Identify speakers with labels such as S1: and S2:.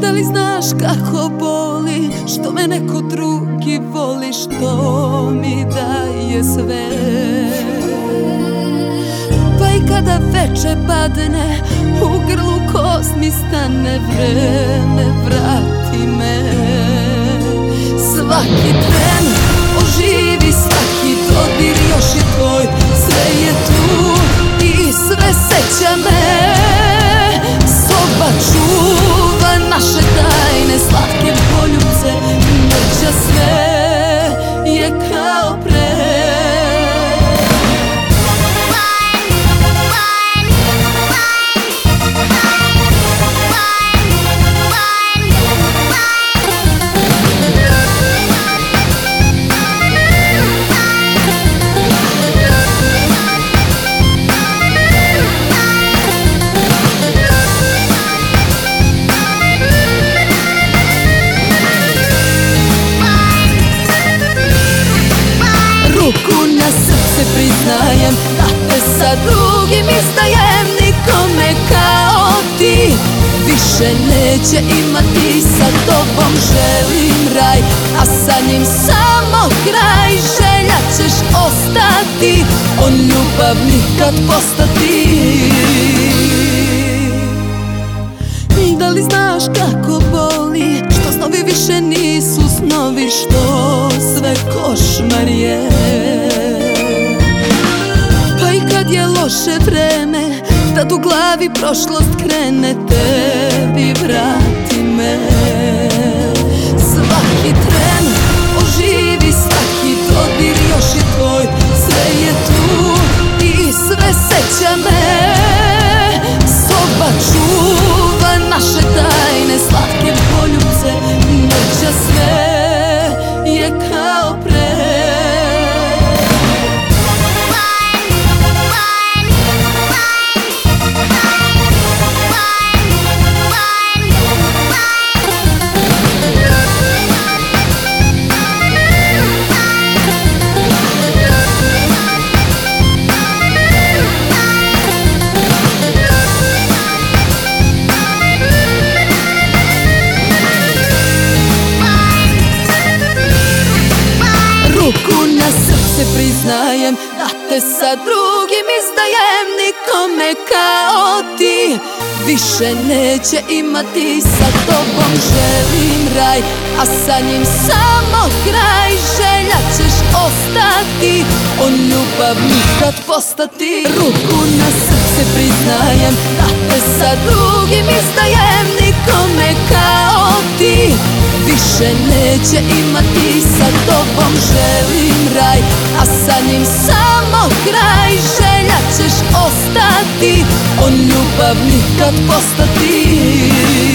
S1: Da li znaš kako boli Što me neko drugi voli Što mi daje sve? Pa i kada veče padne U grlu kost mi stane Vreme vrati me. Svaki tren oživi Svaki dodir još je tvoj Sve je tu i sve seća me Više neće imati Sa tobom želim raj A sa njim samo kraj. Želja ćeš ostati On ljubav nikad postati. Da li znaš kako boli Što snovi više nisu snovi Što sve košmar je? Pa i kad je loše vreme Tad u glavi prošlost krene Tebi vrati me. Svaki srce priznajem Da te sa drugim izdajem Nikome kao ti Više neće imati. Sa tobom želim raj A sa njim samo kraj. Želja ćeš ostati On ljubav nikad postati. Ruku na srce priznajem Da te sa drugim izdajem Nikome kao Više neće imati Sa tobom želim raj A sa njim samo kraj. Želja ćeš ostati On ljubav nikad postati